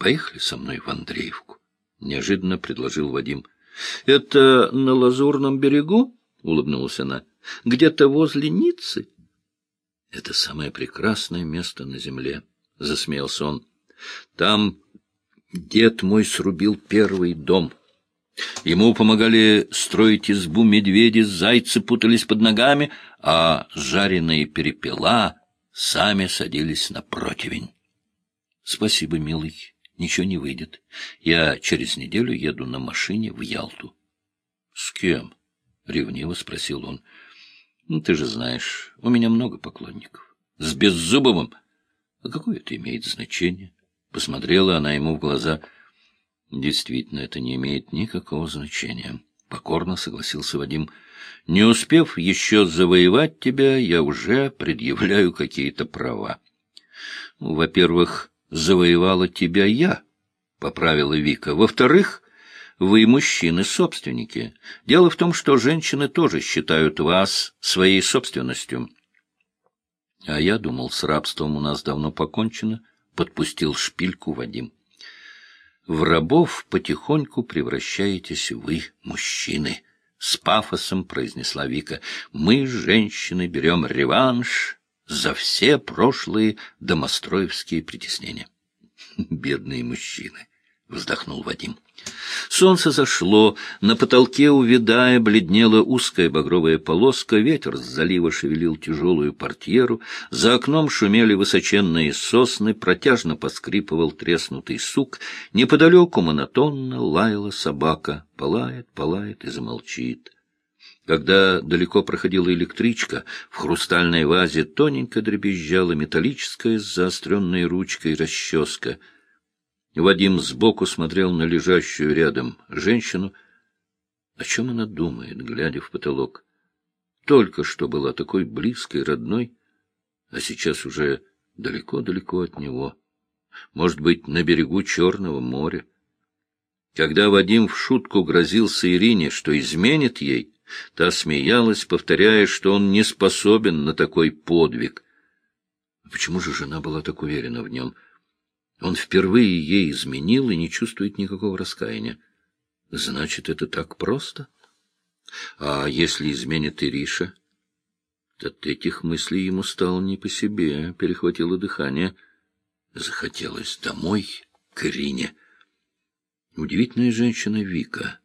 Поехали со мной в Андреевку, — неожиданно предложил Вадим. — Это на Лазурном берегу? — улыбнулась она. — Где-то возле Ниццы? — Это самое прекрасное место на земле, — засмеялся он. — Там дед мой срубил первый дом. Ему помогали строить избу медведи, зайцы путались под ногами, а жареные перепела сами садились на противень. — Спасибо, милый ничего не выйдет. Я через неделю еду на машине в Ялту. — С кем? — ревниво спросил он. — Ну, ты же знаешь, у меня много поклонников. — С Беззубовым? — А какое это имеет значение? Посмотрела она ему в глаза. — Действительно, это не имеет никакого значения. Покорно согласился Вадим. — Не успев еще завоевать тебя, я уже предъявляю какие-то права. Во-первых, завоевала тебя я, — поправила Вика. Во-вторых, вы мужчины-собственники. Дело в том, что женщины тоже считают вас своей собственностью. А я думал, с рабством у нас давно покончено, — подпустил шпильку Вадим. В рабов потихоньку превращаетесь вы, мужчины, — с пафосом произнесла Вика. Мы, женщины, берем реванш за все прошлые домостроевские притеснения. Бедные мужчины, — вздохнул Вадим. Солнце зашло, на потолке, увядая, бледнела узкая багровая полоска, ветер с залива шевелил тяжелую портьеру, за окном шумели высоченные сосны, протяжно поскрипывал треснутый сук, неподалеку монотонно лаяла собака, полает, полает и замолчит. Когда далеко проходила электричка, в хрустальной вазе тоненько дребезжала металлическая с заостренной ручкой расческа. Вадим сбоку смотрел на лежащую рядом женщину. О чем она думает, глядя в потолок? Только что была такой близкой, родной, а сейчас уже далеко-далеко от него. Может быть, на берегу Черного моря. Когда Вадим в шутку грозился Ирине, что изменит ей, Та смеялась, повторяя, что он не способен на такой подвиг. Почему же жена была так уверена в нем? Он впервые ей изменил и не чувствует никакого раскаяния. Значит, это так просто? А если изменит Ириша? От этих мыслей ему стало не по себе, перехватило дыхание. Захотелось домой, к Ирине. Удивительная женщина Вика.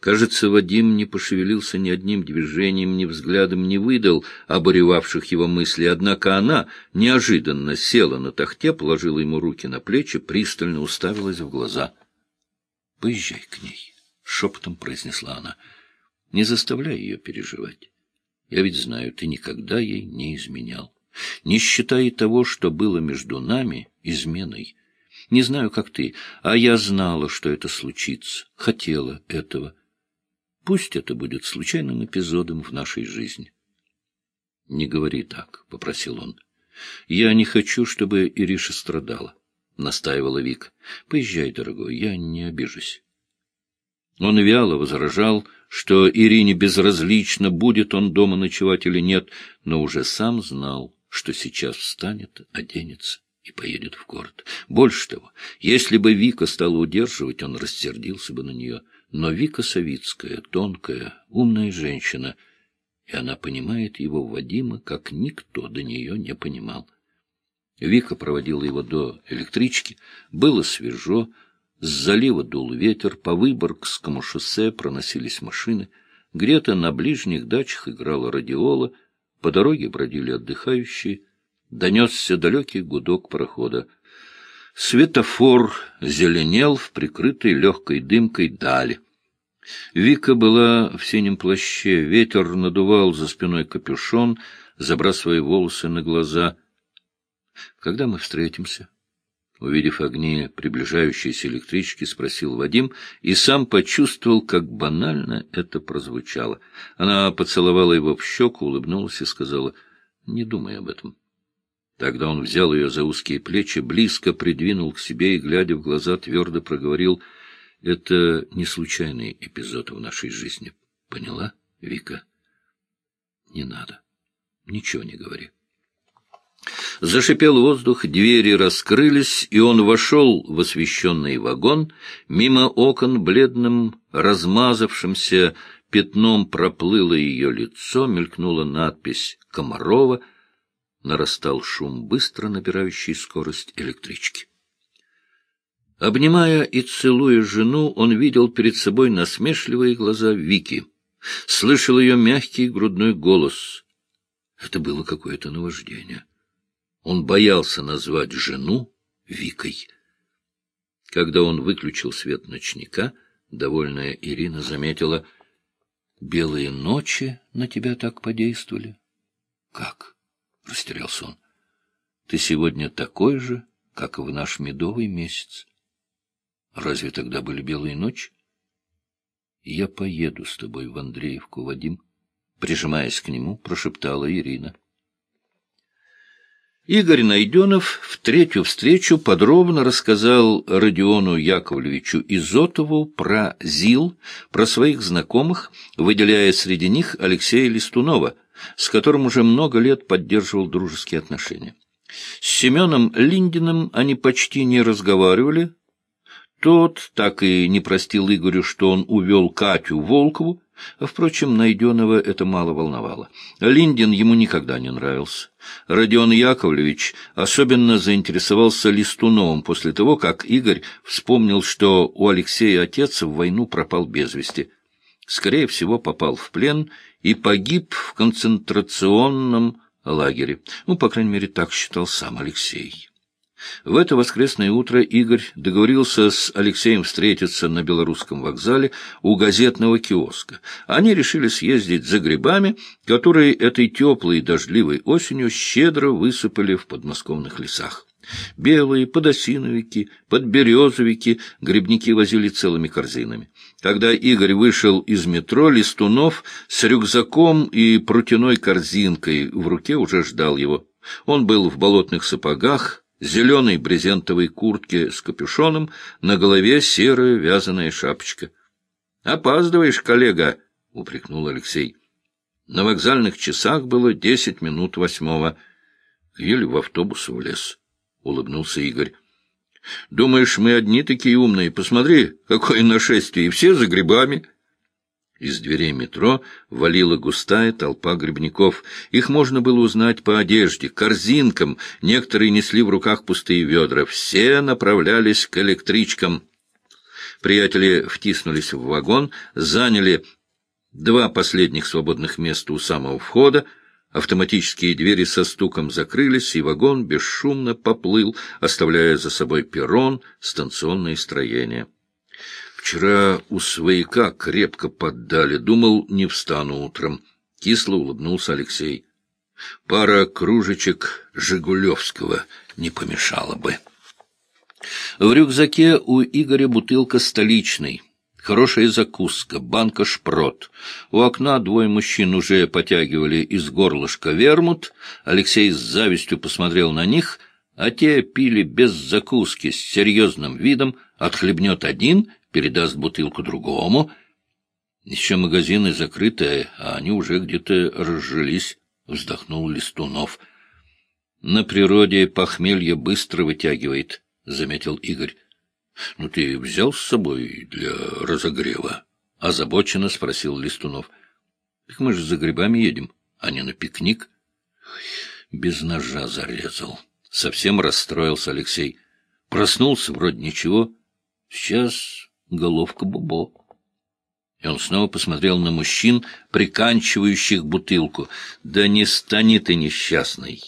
Кажется, Вадим не пошевелился ни одним движением, ни взглядом не выдал обуревавших его мыслей, однако она неожиданно села на тахте, положила ему руки на плечи, пристально уставилась в глаза. — Поезжай к ней, — шепотом произнесла она. — Не заставляй ее переживать. Я ведь знаю, ты никогда ей не изменял. Не считай того, что было между нами, изменой. Не знаю, как ты, а я знала, что это случится, хотела этого. Пусть это будет случайным эпизодом в нашей жизни. — Не говори так, — попросил он. — Я не хочу, чтобы Ириша страдала, — настаивала Вик. — Поезжай, дорогой, я не обижусь. Он вяло возражал, что Ирине безразлично, будет он дома ночевать или нет, но уже сам знал, что сейчас встанет, оденется и поедет в город. Больше того, если бы Вика стала удерживать, он рассердился бы на нее. Но Вика Савицкая, тонкая, умная женщина, и она понимает его Вадима, как никто до нее не понимал. Вика проводила его до электрички. Было свежо, с залива дул ветер, по Выборгскому шоссе проносились машины. Где-то на ближних дачах играла радиола, по дороге бродили отдыхающие — донесся далекий гудок прохода. Светофор зеленел в прикрытой легкой дымкой дали. Вика была в синем плаще, ветер надувал за спиной капюшон, забрасывая волосы на глаза. — Когда мы встретимся? Увидев огни приближающейся электрички, спросил Вадим и сам почувствовал, как банально это прозвучало. Она поцеловала его в щеку, улыбнулась и сказала, — Не думай об этом. Тогда он взял ее за узкие плечи, близко придвинул к себе и, глядя в глаза, твердо проговорил, — это не случайный эпизод в нашей жизни. Поняла, Вика? — Не надо. Ничего не говори. Зашипел воздух, двери раскрылись, и он вошел в освещенный вагон. Мимо окон бледным, размазавшимся пятном проплыло ее лицо, мелькнула надпись «Комарова». Нарастал шум, быстро набирающий скорость электрички. Обнимая и целуя жену, он видел перед собой насмешливые глаза Вики, слышал ее мягкий грудной голос. Это было какое-то наваждение. Он боялся назвать жену Викой. Когда он выключил свет ночника, довольная Ирина заметила, «Белые ночи на тебя так подействовали?» «Как?» — растерялся он. «Ты сегодня такой же, как и в наш медовый месяц. Разве тогда были белые ночи?» «Я поеду с тобой в Андреевку, Вадим», — прижимаясь к нему, прошептала Ирина. Игорь Найденов в третью встречу подробно рассказал Родиону Яковлевичу Изотову про ЗИЛ, про своих знакомых, выделяя среди них Алексея Листунова, с которым уже много лет поддерживал дружеские отношения. С Семеном Линдиным они почти не разговаривали. Тот так и не простил Игорю, что он увел Катю Волкову, Впрочем, Найденова это мало волновало. Линдин ему никогда не нравился. Родион Яковлевич особенно заинтересовался Листуновым после того, как Игорь вспомнил, что у Алексея отец в войну пропал без вести. Скорее всего, попал в плен и погиб в концентрационном лагере. Ну, по крайней мере, так считал сам Алексей. В это воскресное утро Игорь договорился с Алексеем встретиться на Белорусском вокзале у газетного киоска. Они решили съездить за грибами, которые этой теплой и дождливой осенью щедро высыпали в подмосковных лесах. Белые подосиновики, подберезовики грибники возили целыми корзинами. Когда Игорь вышел из метро, Листунов с рюкзаком и прутяной корзинкой в руке уже ждал его. Он был в болотных сапогах, зеленой брезентовой куртке с капюшоном, на голове серая вязаная шапочка. — Опаздываешь, коллега, — упрекнул Алексей. На вокзальных часах было десять минут восьмого. Еле в автобус влез, — улыбнулся Игорь. — Думаешь, мы одни такие умные? Посмотри, какое нашествие, все за грибами. — из дверей метро валила густая толпа грибников. Их можно было узнать по одежде, корзинкам, некоторые несли в руках пустые ведра. Все направлялись к электричкам. Приятели втиснулись в вагон, заняли два последних свободных места у самого входа, Автоматические двери со стуком закрылись, и вагон бесшумно поплыл, оставляя за собой перрон, станционные строения. Вчера у свояка крепко поддали. Думал, не встану утром. Кисло улыбнулся Алексей. Пара кружечек Жигулевского не помешала бы. В рюкзаке у Игоря бутылка столичной. Хорошая закуска, банка шпрот. У окна двое мужчин уже потягивали из горлышка вермут. Алексей с завистью посмотрел на них, а те пили без закуски, с серьезным видом, отхлебнет один — передаст бутылку другому. Еще магазины закрыты, а они уже где-то разжились, — вздохнул Листунов. — На природе похмелье быстро вытягивает, — заметил Игорь. — Ну, ты взял с собой для разогрева? — озабоченно спросил Листунов. — Так мы же за грибами едем, а не на пикник. Без ножа зарезал. Совсем расстроился Алексей. Проснулся, вроде ничего. Сейчас головка Бобо. И он снова посмотрел на мужчин, приканчивающих бутылку. «Да не стани ты несчастный!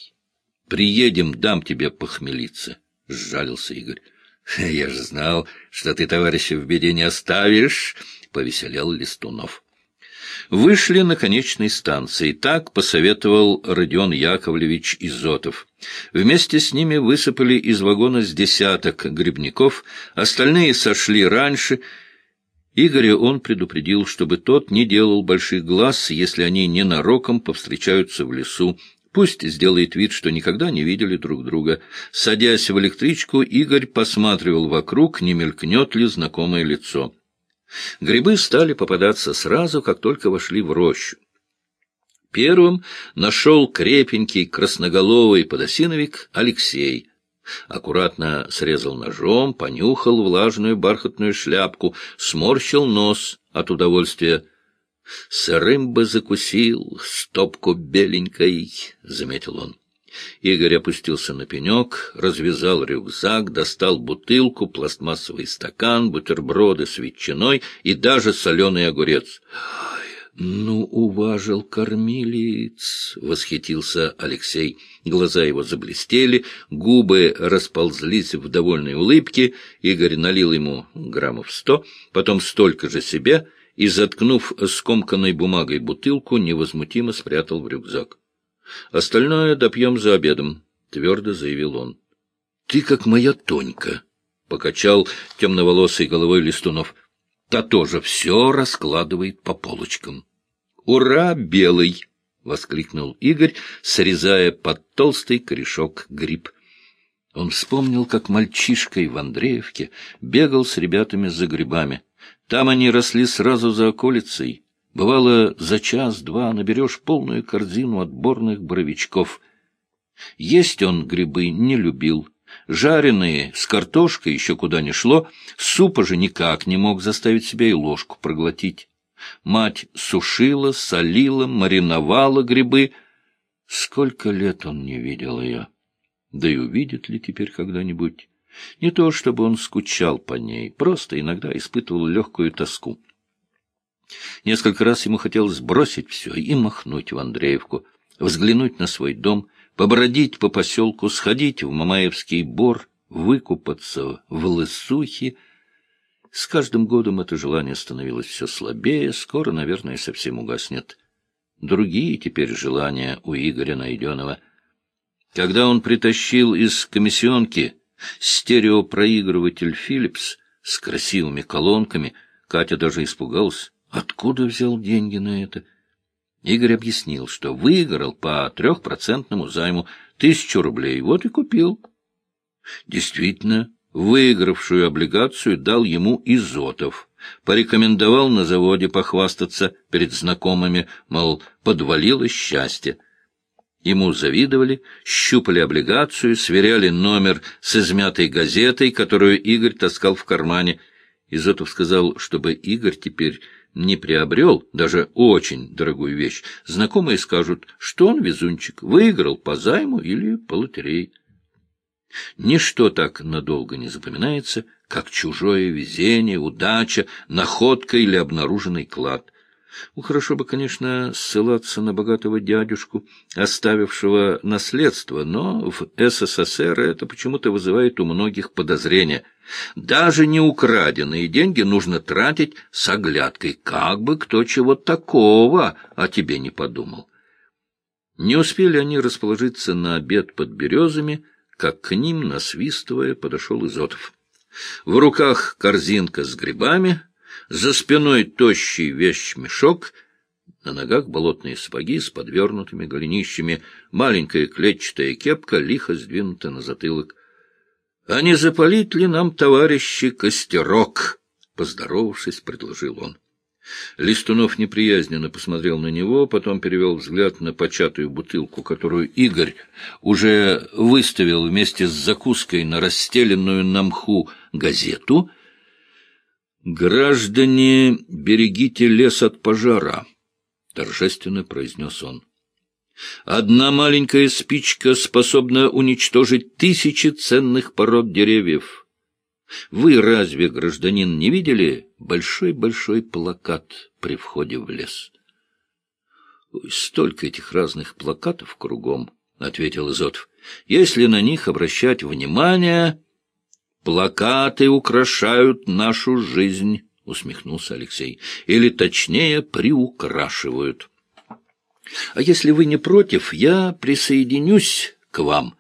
Приедем, дам тебе похмелиться!» — сжалился Игорь. «Я же знал, что ты товарища в беде не оставишь!» — повеселял Листунов. Вышли на конечной станции. Так посоветовал Родион Яковлевич Изотов. Вместе с ними высыпали из вагона с десяток грибников, остальные сошли раньше. Игоря он предупредил, чтобы тот не делал больших глаз, если они ненароком повстречаются в лесу. Пусть сделает вид, что никогда не видели друг друга. Садясь в электричку, Игорь посматривал вокруг, не мелькнет ли знакомое лицо. Грибы стали попадаться сразу, как только вошли в рощу. Первым нашел крепенький красноголовый подосиновик Алексей. Аккуратно срезал ножом, понюхал влажную бархатную шляпку, сморщил нос от удовольствия. «Сырым бы закусил стопку беленькой», — заметил он. Игорь опустился на пенек, развязал рюкзак, достал бутылку, пластмассовый стакан, бутерброды с ветчиной и даже соленый огурец. «Ну, уважил кормилец!» — восхитился Алексей. Глаза его заблестели, губы расползлись в довольной улыбке. Игорь налил ему граммов сто, потом столько же себе и, заткнув скомканной бумагой бутылку, невозмутимо спрятал в рюкзак. «Остальное допьем за обедом», — твердо заявил он. «Ты как моя Тонька», — покачал темноволосой головой Листунов. Та тоже все раскладывает по полочкам. «Ура, белый!» — воскликнул Игорь, срезая под толстый корешок гриб. Он вспомнил, как мальчишкой в Андреевке бегал с ребятами за грибами. Там они росли сразу за околицей. Бывало, за час-два наберешь полную корзину отборных боровичков. Есть он грибы не любил, Жареные с картошкой еще куда ни шло, супа же никак не мог заставить себя и ложку проглотить. Мать сушила, солила, мариновала грибы. Сколько лет он не видел ее. Да и увидит ли теперь когда-нибудь? Не то, чтобы он скучал по ней, просто иногда испытывал легкую тоску. Несколько раз ему хотелось бросить все и махнуть в Андреевку, взглянуть на свой дом, побродить по поселку, сходить в Мамаевский бор, выкупаться в Лысухе. С каждым годом это желание становилось все слабее, скоро, наверное, совсем угаснет. Другие теперь желания у Игоря Найденова. Когда он притащил из комиссионки стереопроигрыватель «Филлипс» с красивыми колонками, Катя даже испугалась. Откуда взял деньги на это? — Игорь объяснил, что выиграл по трехпроцентному займу тысячу рублей, вот и купил. Действительно, выигравшую облигацию дал ему Изотов. Порекомендовал на заводе похвастаться перед знакомыми, мол, подвалило счастье. Ему завидовали, щупали облигацию, сверяли номер с измятой газетой, которую Игорь таскал в кармане. Изотов сказал, чтобы Игорь теперь не приобрел даже очень дорогую вещь, знакомые скажут, что он везунчик, выиграл по займу или по лотерее. Ничто так надолго не запоминается, как чужое везение, удача, находка или обнаруженный клад. Ну, хорошо бы, конечно, ссылаться на богатого дядюшку, оставившего наследство, но в СССР это почему-то вызывает у многих подозрения. Даже не украденные деньги нужно тратить с оглядкой, как бы кто чего такого о тебе не подумал. Не успели они расположиться на обед под березами, как к ним, насвистывая, подошел Изотов. В руках корзинка с грибами — за спиной тощий вещмешок, на ногах болотные сапоги с подвернутыми голенищами, маленькая клетчатая кепка лихо сдвинута на затылок. — А не запалить ли нам, товарищи, костерок? — поздоровавшись, предложил он. Листунов неприязненно посмотрел на него, потом перевел взгляд на початую бутылку, которую Игорь уже выставил вместе с закуской на расстеленную на мху газету — «Граждане, берегите лес от пожара», — торжественно произнес он. «Одна маленькая спичка способна уничтожить тысячи ценных пород деревьев. Вы разве, гражданин, не видели большой-большой плакат при входе в лес?» «Столько этих разных плакатов кругом», — ответил Изотов. «Если на них обращать внимание...» Плакаты украшают нашу жизнь, — усмехнулся Алексей. — Или, точнее, приукрашивают. — А если вы не против, я присоединюсь к вам.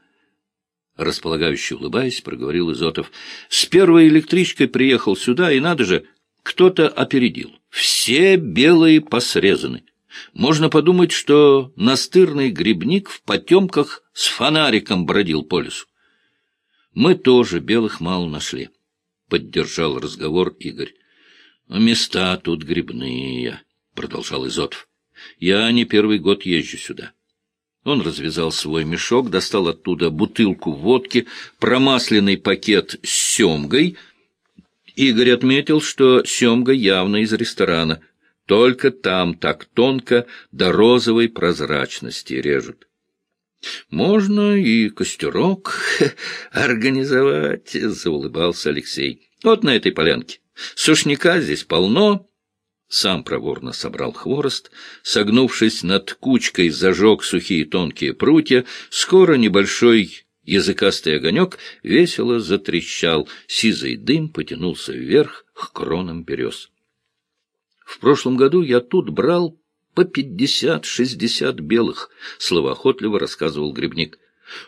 Располагающе улыбаясь, проговорил Изотов. — С первой электричкой приехал сюда, и надо же, кто-то опередил. Все белые посрезаны. Можно подумать, что настырный грибник в потемках с фонариком бродил по лесу. Мы тоже белых мало нашли, — поддержал разговор Игорь. — Места тут грибные, — продолжал Изотов. Я не первый год езжу сюда. Он развязал свой мешок, достал оттуда бутылку водки, промасленный пакет с семгой. Игорь отметил, что семга явно из ресторана. Только там так тонко до розовой прозрачности режут. Можно и костерок организовать, — заулыбался Алексей. Вот на этой полянке. Сушняка здесь полно, сам проворно собрал хворост, согнувшись над кучкой, зажег сухие тонкие прутья, скоро небольшой языкастый огонек весело затрещал, сизый дым потянулся вверх к кронам берез. В прошлом году я тут брал по пятьдесят-шестьдесят белых, — словоохотливо рассказывал грибник.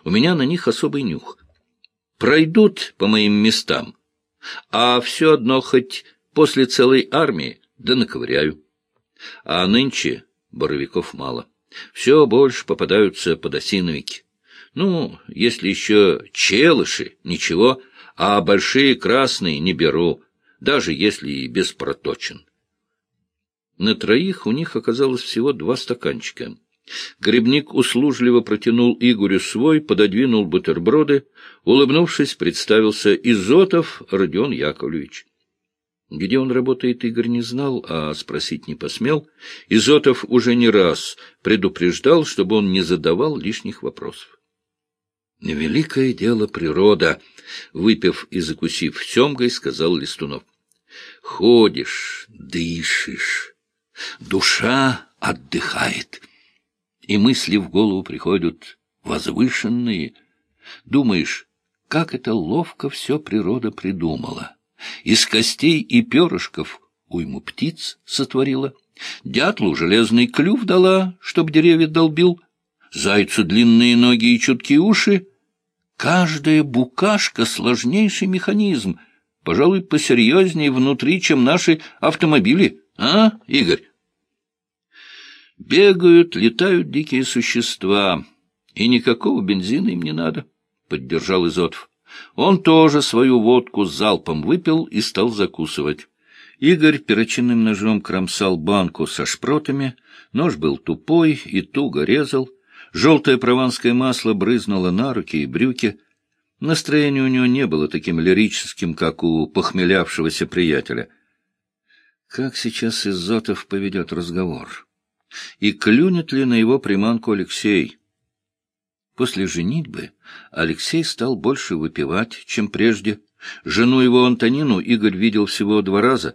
У меня на них особый нюх. Пройдут по моим местам, а все одно хоть после целой армии да наковыряю. А нынче боровиков мало. Все больше попадаются подосиновики. Ну, если еще челыши, ничего, а большие красные не беру, даже если и без проточин. На троих у них оказалось всего два стаканчика. Грибник услужливо протянул Игорю свой, пододвинул бутерброды, улыбнувшись, представился Изотов Родион Яковлевич. Где он работает, Игорь не знал, а спросить не посмел. Изотов уже не раз предупреждал, чтобы он не задавал лишних вопросов. «Великое дело природа!» — выпив и закусив семгой, сказал Листунов. «Ходишь, дышишь, душа отдыхает, и мысли в голову приходят возвышенные. Думаешь, как это ловко все природа придумала!» Из костей и перышков уйму птиц сотворила. Дятлу железный клюв дала, чтоб деревья долбил. Зайцу длинные ноги и чуткие уши. Каждая букашка — сложнейший механизм, пожалуй, посерьезнее внутри, чем наши автомобили. А, Игорь? Бегают, летают дикие существа, и никакого бензина им не надо, — поддержал Изотов. Он тоже свою водку залпом выпил и стал закусывать. Игорь перочинным ножом кромсал банку со шпротами, нож был тупой и туго резал, желтое прованское масло брызнуло на руки и брюки. Настроение у него не было таким лирическим, как у похмелявшегося приятеля. Как сейчас Изотов поведет разговор? И клюнет ли на его приманку Алексей? После женитьбы Алексей стал больше выпивать, чем прежде. Жену его Антонину Игорь видел всего два раза.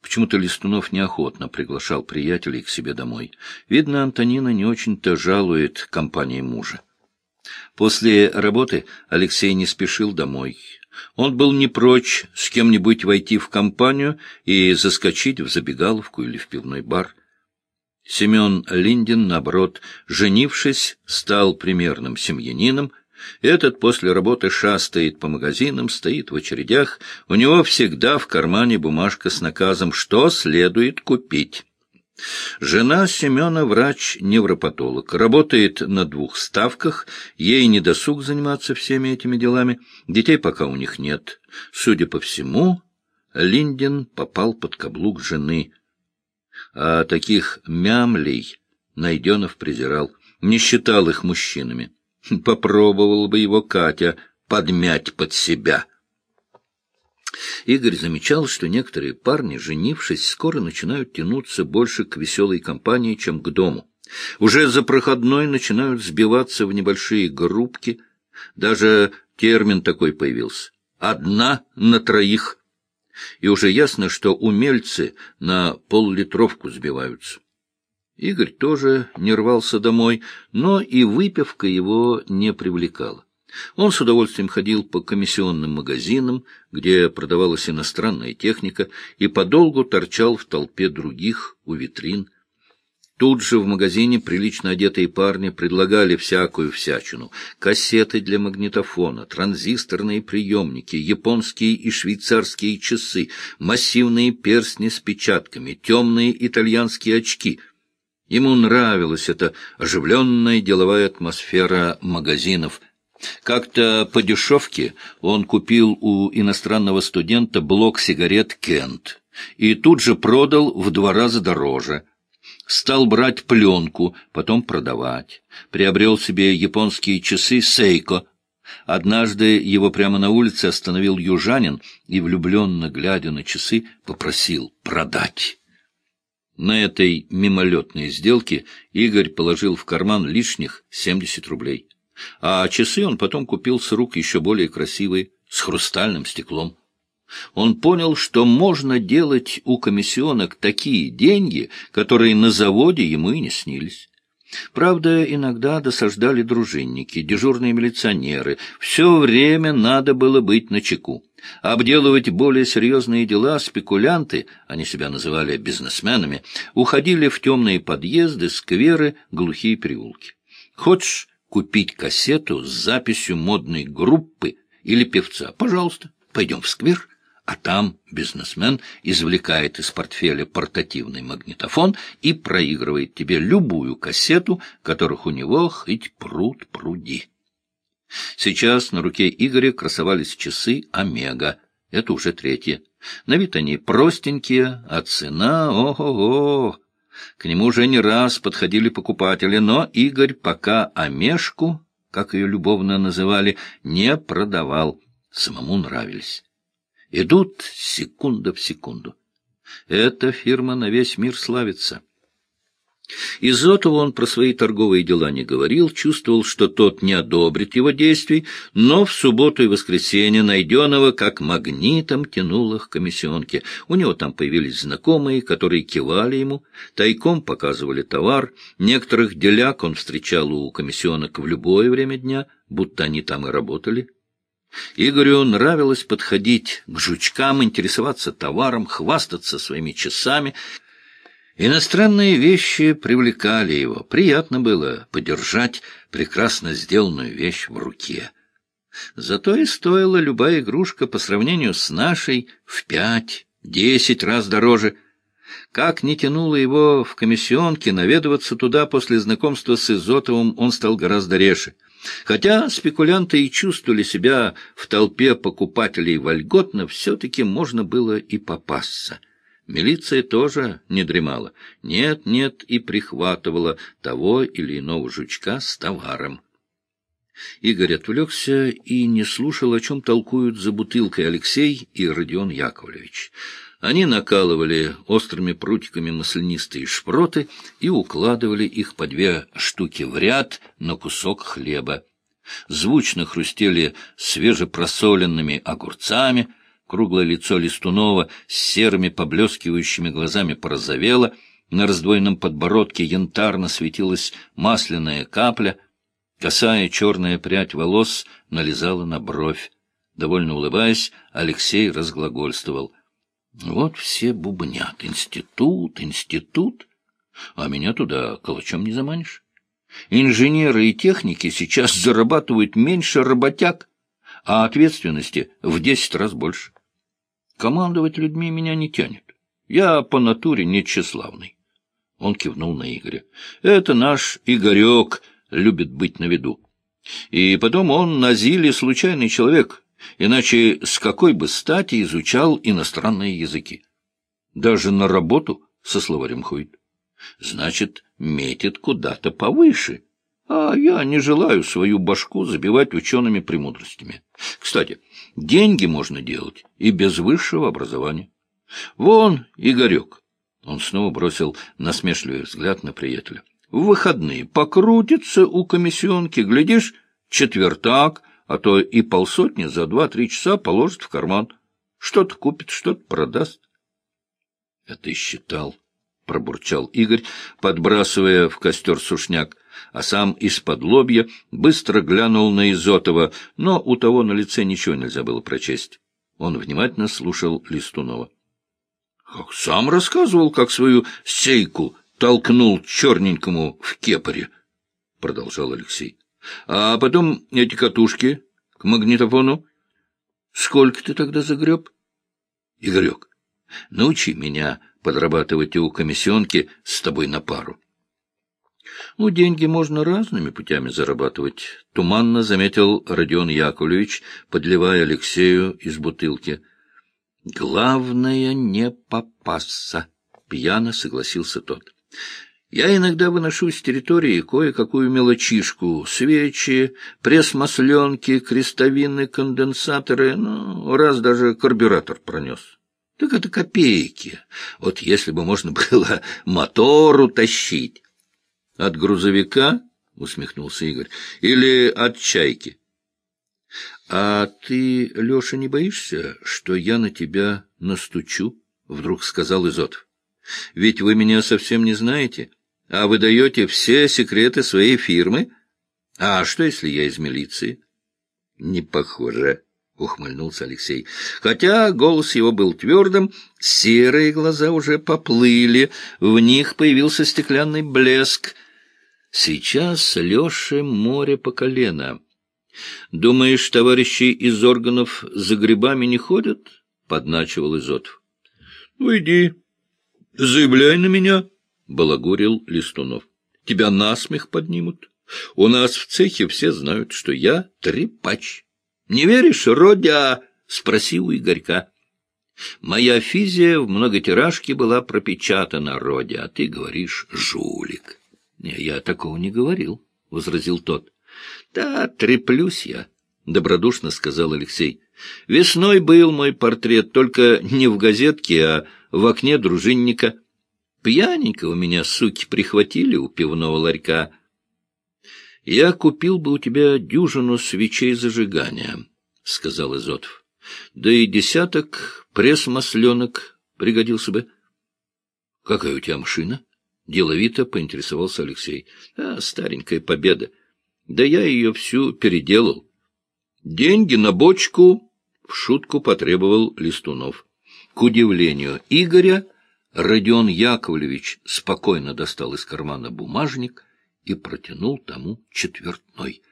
Почему-то Листунов неохотно приглашал приятелей к себе домой. Видно, Антонина не очень-то жалует компании мужа. После работы Алексей не спешил домой. Он был не прочь с кем-нибудь войти в компанию и заскочить в забегаловку или в пивной бар. Семен Линдин, наоборот, женившись, стал примерным семьянином. Этот после работы шастает по магазинам, стоит в очередях. У него всегда в кармане бумажка с наказом, что следует купить. Жена Семена врач-невропатолог, работает на двух ставках, ей не досуг заниматься всеми этими делами, детей пока у них нет. Судя по всему, Линдин попал под каблук жены – а таких мямлей Найденов презирал, не считал их мужчинами. Попробовал бы его Катя подмять под себя. Игорь замечал, что некоторые парни, женившись, скоро начинают тянуться больше к веселой компании, чем к дому. Уже за проходной начинают сбиваться в небольшие группки. Даже термин такой появился. «Одна на троих» и уже ясно, что умельцы на поллитровку сбиваются. Игорь тоже не рвался домой, но и выпивка его не привлекала. Он с удовольствием ходил по комиссионным магазинам, где продавалась иностранная техника, и подолгу торчал в толпе других у витрин, Тут же в магазине прилично одетые парни предлагали всякую всячину. Кассеты для магнитофона, транзисторные приемники, японские и швейцарские часы, массивные перстни с печатками, темные итальянские очки. Ему нравилась эта оживленная деловая атмосфера магазинов. Как-то по дешевке он купил у иностранного студента блок сигарет «Кент» и тут же продал в два раза дороже — Стал брать пленку, потом продавать. Приобрел себе японские часы «Сейко». Однажды его прямо на улице остановил южанин и, влюбленно глядя на часы, попросил продать. На этой мимолетной сделке Игорь положил в карман лишних 70 рублей. А часы он потом купил с рук еще более красивые, с хрустальным стеклом. Он понял, что можно делать у комиссионок такие деньги, которые на заводе ему и не снились. Правда, иногда досаждали дружинники, дежурные милиционеры. Все время надо было быть начеку. Обделывать более серьезные дела спекулянты, они себя называли бизнесменами, уходили в темные подъезды, скверы, глухие переулки. Хочешь купить кассету с записью модной группы или певца? Пожалуйста, пойдем в сквер, а там бизнесмен извлекает из портфеля портативный магнитофон и проигрывает тебе любую кассету, которых у него хоть пруд пруди. Сейчас на руке Игоря красовались часы «Омега». Это уже третье. На вид они простенькие, а цена — ого-го! К нему уже не раз подходили покупатели, но Игорь пока «Омешку», как ее любовно называли, не продавал. Самому нравились. Идут секунда в секунду. Эта фирма на весь мир славится. Изотову он про свои торговые дела не говорил, чувствовал, что тот не одобрит его действий, но в субботу и воскресенье найденного как магнитом тянул их комиссионки. У него там появились знакомые, которые кивали ему, тайком показывали товар, некоторых деляк он встречал у комиссионок в любое время дня, будто они там и работали. Игорю нравилось подходить к жучкам, интересоваться товаром, хвастаться своими часами — Иностранные вещи привлекали его. Приятно было подержать прекрасно сделанную вещь в руке. Зато и стоила любая игрушка по сравнению с нашей в пять, десять раз дороже. Как не тянуло его в комиссионке, наведываться туда после знакомства с Изотовым он стал гораздо реже. Хотя спекулянты и чувствовали себя в толпе покупателей вольготно, все-таки можно было и попасться — Милиция тоже не дремала. Нет, нет, и прихватывала того или иного жучка с товаром. Игорь отвлекся и не слушал, о чем толкуют за бутылкой Алексей и Родион Яковлевич. Они накалывали острыми прутиками маслянистые шпроты и укладывали их по две штуки в ряд на кусок хлеба. Звучно хрустели свежепросоленными огурцами — Круглое лицо Листунова с серыми поблескивающими глазами порозовело, на раздвоенном подбородке янтарно светилась масляная капля, косая черная прядь волос налезала на бровь. Довольно улыбаясь, Алексей разглагольствовал. Вот все бубнят. Институт, институт. А меня туда калачом не заманишь. Инженеры и техники сейчас зарабатывают меньше работяг, а ответственности в десять раз больше. Командовать людьми меня не тянет. Я по натуре не тщеславный. Он кивнул на Игоря. Это наш Игорек любит быть на виду. И потом он на Зиле случайный человек, иначе с какой бы стати изучал иностранные языки? Даже на работу со словарем ходит. Значит, метит куда-то повыше. А я не желаю свою башку забивать учеными премудростями. Кстати, деньги можно делать и без высшего образования. Вон, Игорек, он снова бросил насмешливый взгляд на приятеля. В выходные покрутится у комиссионки, глядишь, четвертак, а то и полсотни за два-три часа положит в карман. Что-то купит, что-то продаст. Это считал, — пробурчал Игорь, подбрасывая в костер сушняк а сам из-под лобья быстро глянул на Изотова, но у того на лице ничего нельзя было прочесть. Он внимательно слушал Листунова. — Сам рассказывал, как свою сейку толкнул черненькому в кепаре, — продолжал Алексей. — А потом эти катушки к магнитофону. Сколько ты тогда загреб? — Игорек, научи меня подрабатывать у комиссионки с тобой на пару. Ну, деньги можно разными путями зарабатывать, — туманно заметил Родион Яковлевич, подливая Алексею из бутылки. — Главное — не попасться, — пьяно согласился тот. Я иногда выношу с территории кое-какую мелочишку, свечи, пресс-масленки, крестовины, конденсаторы, ну, раз даже карбюратор пронес. Так это копейки. Вот если бы можно было мотор утащить. От грузовика, — усмехнулся Игорь, — или от чайки. — А ты, Леша, не боишься, что я на тебя настучу? — вдруг сказал Изотов. — Ведь вы меня совсем не знаете, а вы даете все секреты своей фирмы. А что, если я из милиции? — Не похоже, — ухмыльнулся Алексей. Хотя голос его был твердым, серые глаза уже поплыли, в них появился стеклянный блеск. Сейчас Леше море по колено. «Думаешь, товарищи из органов за грибами не ходят?» — подначивал Изотов. «Ну, иди, заявляй на меня», — балагурил Листунов. «Тебя насмех поднимут. У нас в цехе все знают, что я трепач». Не веришь, Родя? — спроси у Игорька. Моя физия в многотиражке была пропечатана, Родя, а ты говоришь «жулик». — Я такого не говорил, — возразил тот. — Да, треплюсь я, — добродушно сказал Алексей. — Весной был мой портрет, только не в газетке, а в окне дружинника. Пьяненько у меня, суки, прихватили у пивного ларька — я купил бы у тебя дюжину свечей зажигания, — сказал Изотов. — Да и десяток пресс-масленок пригодился бы. — Какая у тебя машина? — деловито поинтересовался Алексей. — А, старенькая победа. Да я ее всю переделал. — Деньги на бочку, — в шутку потребовал Листунов. К удивлению Игоря, Родион Яковлевич спокойно достал из кармана бумажник — и протянул тому четвертной.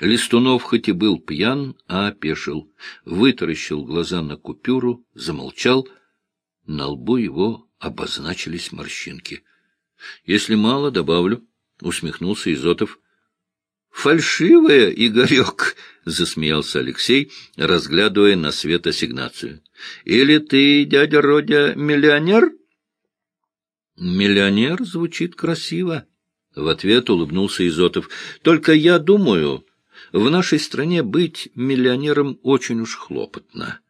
Листунов хоть и был пьян, а опешил, вытаращил глаза на купюру, замолчал. На лбу его обозначились морщинки. — Если мало, добавлю, — усмехнулся Изотов. — Фальшивая, Игорек, — засмеялся Алексей, разглядывая на свет ассигнацию. — Или ты, дядя Родя, миллионер? — Миллионер звучит красиво. В ответ улыбнулся Изотов. «Только я думаю, в нашей стране быть миллионером очень уж хлопотно».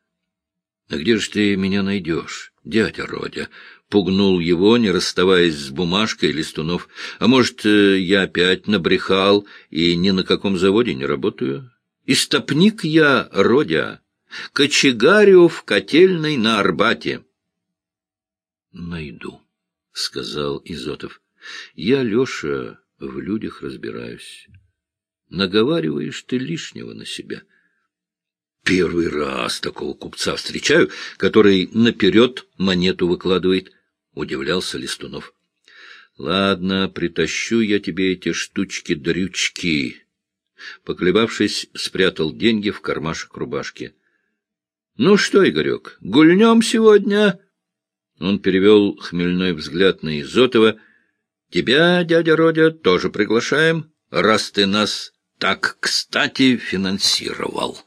«А где же ты меня найдешь, дядя Родя?» Пугнул его, не расставаясь с бумажкой Листунов. «А может, э, я опять набрехал и ни на каком заводе не работаю? Истопник я, Родя, кочегарю в котельной на Арбате». «Найду», — сказал Изотов. Я, Леша, в людях разбираюсь. Наговариваешь ты лишнего на себя. Первый раз такого купца встречаю, который наперед монету выкладывает, — удивлялся Листунов. — Ладно, притащу я тебе эти штучки-дрючки. Поколебавшись, спрятал деньги в кармашек рубашки. — Ну что, Игорек, гульнем сегодня? Он перевел хмельной взгляд на Изотова — Тебя, дядя Родя, тоже приглашаем, раз ты нас так кстати финансировал.